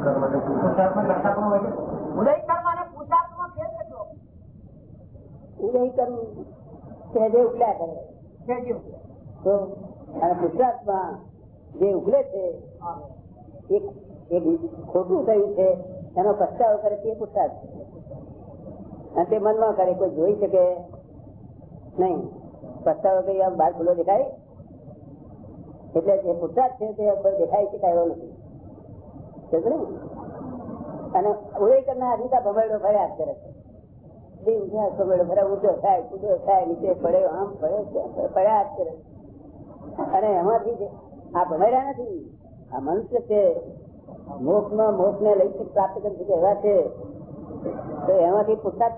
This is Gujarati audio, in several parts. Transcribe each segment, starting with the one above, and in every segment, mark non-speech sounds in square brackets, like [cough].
ઉદય કર્મ અને પુરુષાર્થમાં ફેર કેટલો ઉદય કરવું સહેજે ઉકલ્યા કરે. છે જે તો અને પુરુષાર્થમાં જે ઉકલે છે એક એક ખોટું થયું છે એનો પસ્તાવો કરે તે પુરસાદ છે. અને તે મનમાં કરે કોઈ જોઈ શકે નહીં. પસ્તાવો કઈ આમ બહાર ખુલ્લો દેખાય. એટલે જે પુરસાદ છે તે દેખાય શકાય એવો નથી? અને ઉદય કરનાર છે. રાત ભમેડો જ કરે અને એમાંથી આ છે માં મોક્ષ ને લઈ પ્રાપ્ત કરી એવા છે, તો એમાંથી પુરસાદ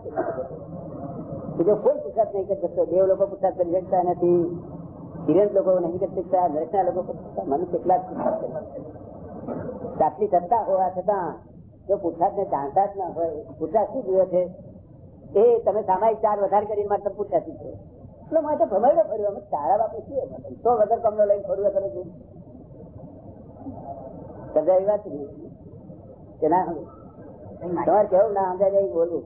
બીજો કોઈ પુરસાદ નહીં કરી શકતો, દેવ લોકો પુરસાદ કરી શકતા નથી ધીરેજ લોકો નહીં કરી શકતા નરસના લોકો મનુષ્ય એકલા જ પુરસાદ કરી શકે સત્તા હોવા છતાં જો પુરસાદ ને જાણતા જ ના હોય, પુરસાદ શું જોયો છે? એ તમે સામાયિક ચાર વધારે કરી માટે પુરસાદ છે એટલે મારે તો ભમાડો ફર્યો અમે તારા બાપુ એમ તો વગર કમનો લઈને ફરવું કરે છે સમજાય વાત કે ના તમારે કેવું ના સમજાય એ બોલવું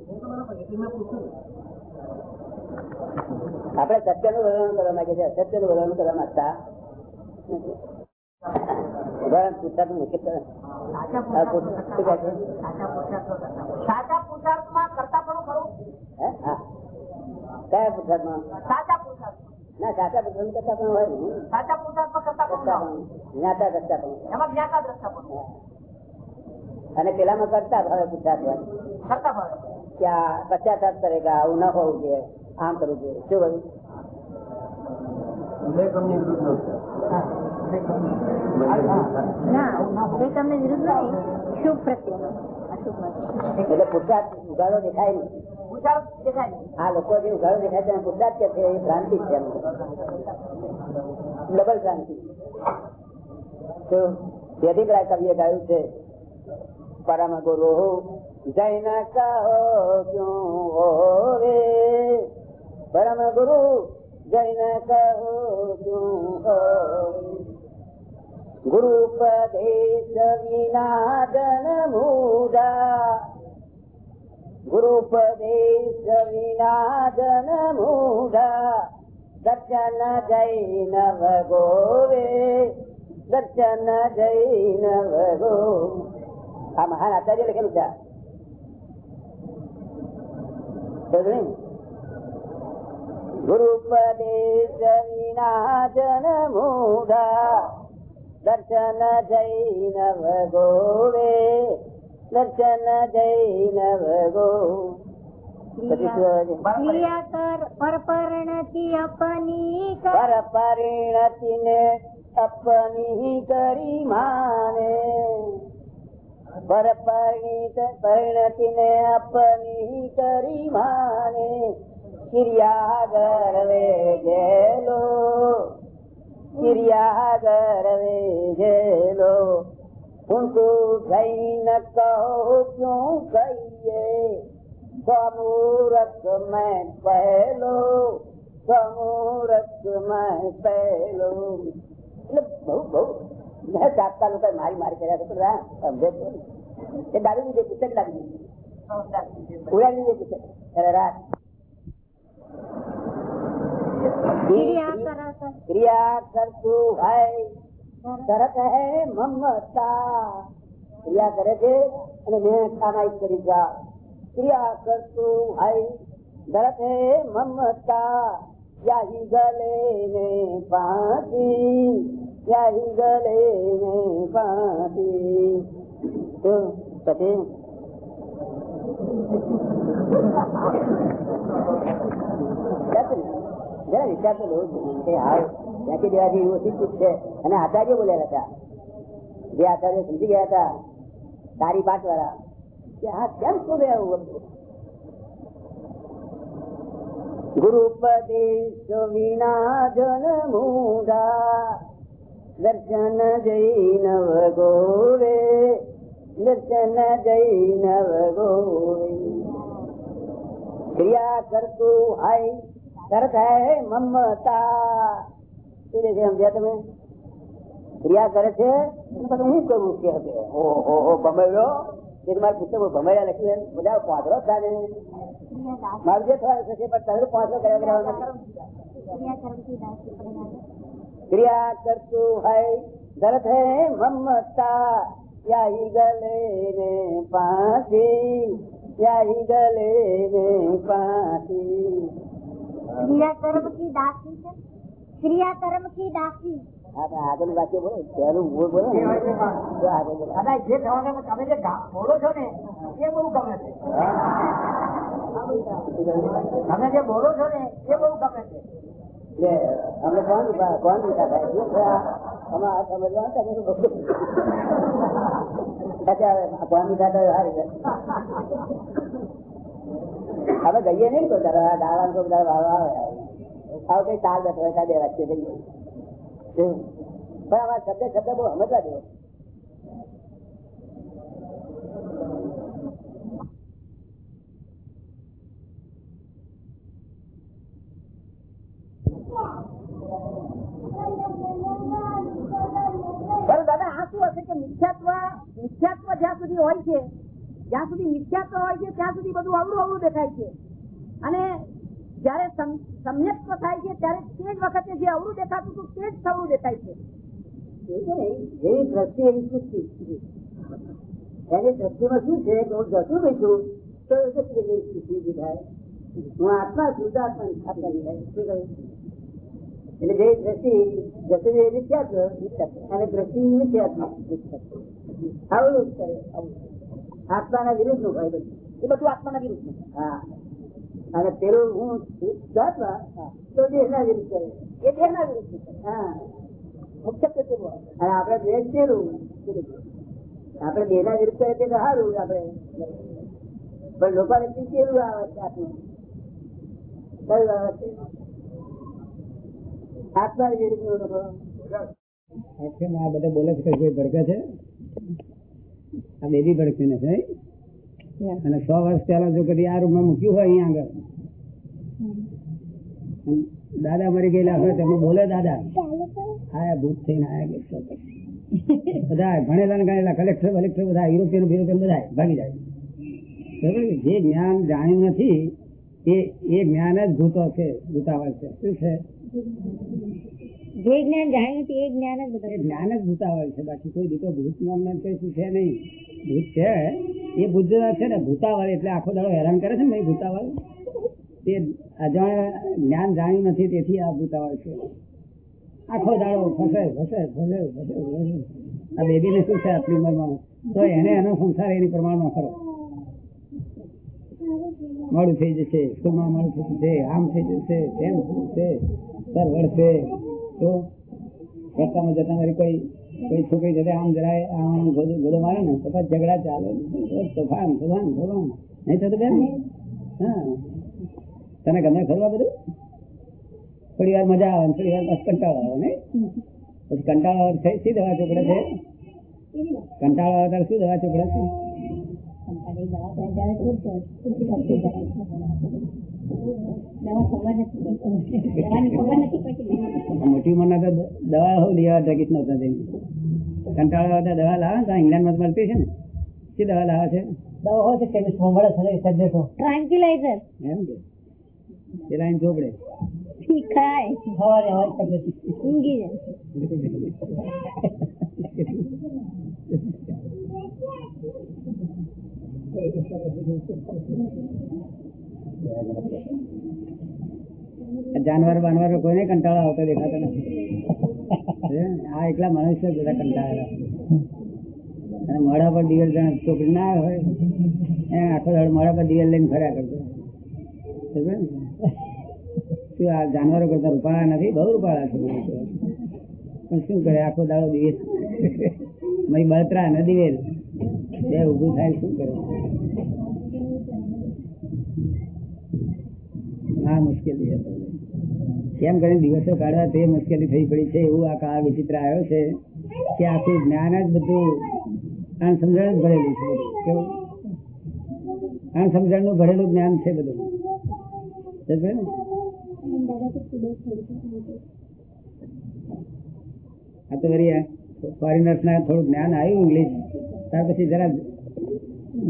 આપણે સત્યનું વર્ણન કરવા માંગીએ છીએ. અસત્યનું વર્ણન કરવા માંગતા નિશ્ચિત કરો. પુસ્તક પુરુષાર્થમાં કરતા પણ ખરું. હે? હા. કયા સાચા પુરુષાર્થમાં ના સાચા પુસ્તક કરતા પણ હોય સાચા પુરુષાર્થમાં કરતા કરતા પણ. જ્ઞાતા કરતા પણ એમાં જ્ઞાતા દ્રષ્ટા પણ અને પેલામાં કરતા ભાવે હોય. કરતા ભાવે. કે પશ્ચાતાપ કરેગા આવું ન હોવું જોઈએ આમ કરવું જોઈએ. શું કહ્યું? ના તમને વિરુદ્ધ નહીં શુભ પ્રત્યે એટલે પુરસાદ ઉગાડો દેખાય નહીં. આ લોકો જે ઉગાડો દેખાય છે પુરસાદ કે છે એ ભ્રાંતિ છે ડબલ ભ્રાંતિ. તો તેથી કવિએ ગાયું છે પરમ ગુરુ જૈન કહો ક્યું હોવે? પરમ ગુરુ જૈન કહો ક્યું હોવે? ગુરુ ઉપદેશ વિના જન મૂઢા ગુરુ ઉપદેશ વિના જન મૂઢા દર્શન જૈન ભગોવે દર્શન જૈન ભગો આ મહાન આચાર્ય લખેલું છે આ. સમજ્યો ને? ગુરુ ઉપદેશ વિના જન મૂઢા દર્શન જૈન ભગોવે દર્શન જૈન ભગો પછી શું આવે છે? ક્રિયા કર પરપરણથી અપની કર પર પરિણતિ ને અપની કરી માને પર પરિણિત પરિણતિ ને અપની કરી માને ક્રિયા ગરવે ગેલો ક્રિયા ગરવે ગેલો उनको जैन कहो क्यों कहिए समूरत में पहलो સમૂરત માં પહેલો એટલે બહુ બહુ મેં ચાપતા લોકો મારી મારી કર્યા તો પેલા સમજે જ નહીં. એ દારૂ લીધે પુસ્તક લાગી ઉડાડી દીધે પુસ્તક અરે રાત ક્રિયા કર ક્રિયા કરતું હોય તરત હે મમતા ક્રિયા કરે છે અને મેં કામાઈ કરી જા ક્રિયા કરતું હોય તરત હે મમતા યાહી ગલે ને પાતી યાહી ગલે ને પાતી તો પછી જરા વિચાર તો લેવો જોઈએ હાવ ફેંકી દેવાથી ઓછી ચૂક છે. અને આચાર્ય બોલ્યા હતા. જે આચાર્ય સમજી ગયા હતા તારી પાઠ વાળા કે હા, કેમ શોધે આવું બધું? ગુરુ વિના જન મૂઢા દર્શન જૈન ગોરે દર્શન જૈન ગોરે ક્રિયા કરતું હાય તરત હે મમતા. શું દેખે સમજ્યા તમે ક્રિયા કરે છે પછી હું કરવું કે હશે. ઓહો હો ભમેડો તે મારે પુસ્તકો ભમેડ્યા લખ્યું બધા પાંચરો થાય મારું જે થવાનું થશે પણ તમે પાંચસો કર્યા કરવાનું ક્રિયા કરતું હૈ દર્દ હૈ મમતા. યાહી ગલે ને પાસી યાહી ગલે ને પાસી ક્રિયા કર્મ કી દાસી છે ક્રિયા કર્મ કી દાસી આગળ વાક્ય બોલો પહેલું મૂળ બોલો ને. બોલો. દાદા જે થવાનું તમે જે બોલો છો ને એ બહુ ગમે છે તમે જે બોલો છો ને એ બહુ ગમે છે અમે કોણ કોણ દીધા થાય? અમે આ? સમજવા કે કોણ દીધા. હવે જઈએ નહીં કોઈ દાડો. આ કોઈ દાડો વારો આવે આવો કઈ તાલ બેઠો હોય બે વાક્ય ગઈએ હમ. પણ આમાં શબ્દ શબ્દ બહુ સમજવા જેવો દાદા આ શું હશે કે મિથ્યાત્વ મિથ્યાત્વ જ્યાં સુધી હોય છે જ્યાં સુધી મિથ્યાત્વ હોય છે, ત્યાં સુધી બધું અવળું અવળું દેખાય છે. અને જયારે સમ- સમ્યક્ત્વ થાય છે, ત્યારે તે જ વખતે જે અવળું દેખાતું હતું, તે જ સવળું દેખાય છે. જેવી દ્રષ્ટિ એવી સૃષ્ટિ દ્રષ્ટિમાં શું છે? કે હું આત્મા છું આત્મા ની થાય શું કહ્યું? એટલે જે દ્રષ્ટિ અને દ્રષ્ટિ મિથ્યાત્વ. આવું કરે, આવું. આત્માના વિરુદ્ધનું હોય એ બધું આત્માના વિરુદ્ધ હા. અને પેલું હું આત્મા તો દેહના વિરુદ્ધ કરે. એ દેહના વિરુદ્ધ છે હા. અને આપણે પેલું આપણે દેહના વિરુદ્ધ કરે તે સારું આપણે. પણ લોકોને કેવું આવે છે આત્મા? કયું આવે છે? આત્મા વિરુદ્ધનું લોકો? આ બધા બોલે છે કે કોઈ ભડકે છે? આ બેબી ભડકે ને છે અને સો વર્ષ પહેલા જો કદી આ રૂમમાં મૂક્યું હોય અહીંયા આગળ. દાદા મરી ગયેલા હોય તમે બોલે દાદા. આયા ભૂત થઈને આયા કે બધા ભણેલા ને ગણેલા કલેક્ટર કલેક્ટર બધા યુરોપિયન યુરોપિયન બધા ભાગી જાય. જે જ્ઞાન જાણ્યું નથી એ એ જ્ઞાન જ ભૂતો છે ભૂતાવળ છે. શું છે? જે જ્ઞાન જાણ્યું હતું એ જ્ઞાન જ બધા જ્ઞાન જ ભૂતાવળ છે. બાકી કોઈ બીજો ભૂત નામ કઈ છે નહીં. ભૂત છે. એ ભૂત છે ને ભૂતાવળ એટલે આખો દાડો હેરાન કરે છે ને એ ભૂતાવળ. તે અજાણ જ્ઞાન જાણ્યું નથી તેથી આ ભૂતાવળ છે. આખો દાડો ફસે ફસે ફસે ફસે ફસે. આ બેબીને શું છે આટલી ઉંમરમાં? તો એને એનો સંસાર એની પ્રમાણમાં કરો. મોડું થઈ જશે સ્કૂલમાં મોડું થઈ જશે આમ થઈ જશે તેમ થશે સર વળશે તો રસ્તામાં જતા મારી કોઈ કોઈ છોકરી જતા આમ જરાય આમ ગોદો ગોદો મારે ને, તો ઝઘડા ચાલે. તોફાન તોફાન તોફાન નહીં થતું બેન? હા. તને ગમે ફરવા બધું? થોડી વાર મજા આવે થોડી વાર બસ કંટાળો આવે ને પછી કંટાળો આવે તો શી દવા ચોપડે છે? કંટાળો આવે શું દવા ચોપડે છે? મોટી ઉંમરના તો દવા હોવ લેવા ડ્રગીસ નહોતા થઈને કંટાળો આવે દવા લાવે ને તો ઇંગ્લેન્ડમાં તો મળતી છે ને. શી દવા લાવે છે? દવા હોય છે કેમિસ્ટમાં મળે છે ને સબ્જેક્ટો ટ્રાન્કિલાઇઝર એમ કે? એ લાઈન ચોપડે. ખાય. હવારે હોય તબિયત ઊંઘી જાય. [laughs] જાનવર વાનવર કોઈને કંટાળો આવતો દેખાતો નથી. આ એકલા મનુષ્ય બધા કંટાળેલા અને મોડા પર દિવેલ જાણે છોકરી ના હોય, એ આખો દાડ મોડા પર દિવેલ લઈને ફર્યા કરતો? શું આ જાનવરો કરતા રૂપાળા નથી? બહુ રૂપાળા છે પણ શું કરે? આખો દાડો દિવેલ. મય બળતરા ને દિવેલ. બે ઊભું થાય શું કરે? આ મુશ્કેલી છે. કેમ કરીને દિવસો કાઢવા તે મુશ્કેલી થઈ પડી છે, એવું આ કાળ વિચિત્ર આવ્યો છે કે આખું જ્ઞાન જ બધું અણસમજણ જ ભરેલું છે. કેવું? નું ભરેલું જ્ઞાન છે બધું. ને? આ તો ફોરિનર્સ ફોરેનર્સ ના થોડું જ્ઞાન આવ્યું ઇંગ્લિશ ત્યાર પછી જરા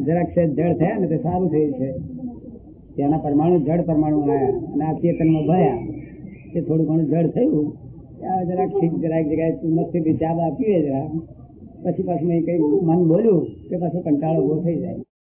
જરાક છે જળ થયા ને તે સારું થયું છે. ત્યાંના પરમાણુ જળ પરમાણુ આવ્યા અને આ ચેતનમાં ભયા. તે થોડું ઘણું જળ થયું. જરાક જરાક જગ્યાએ મસ્તીથી ચા આપીએ પછી પાછું મેં કઈ મન બોલ્યું કે પાછું કંટાળો ઊભો થઈ જાય.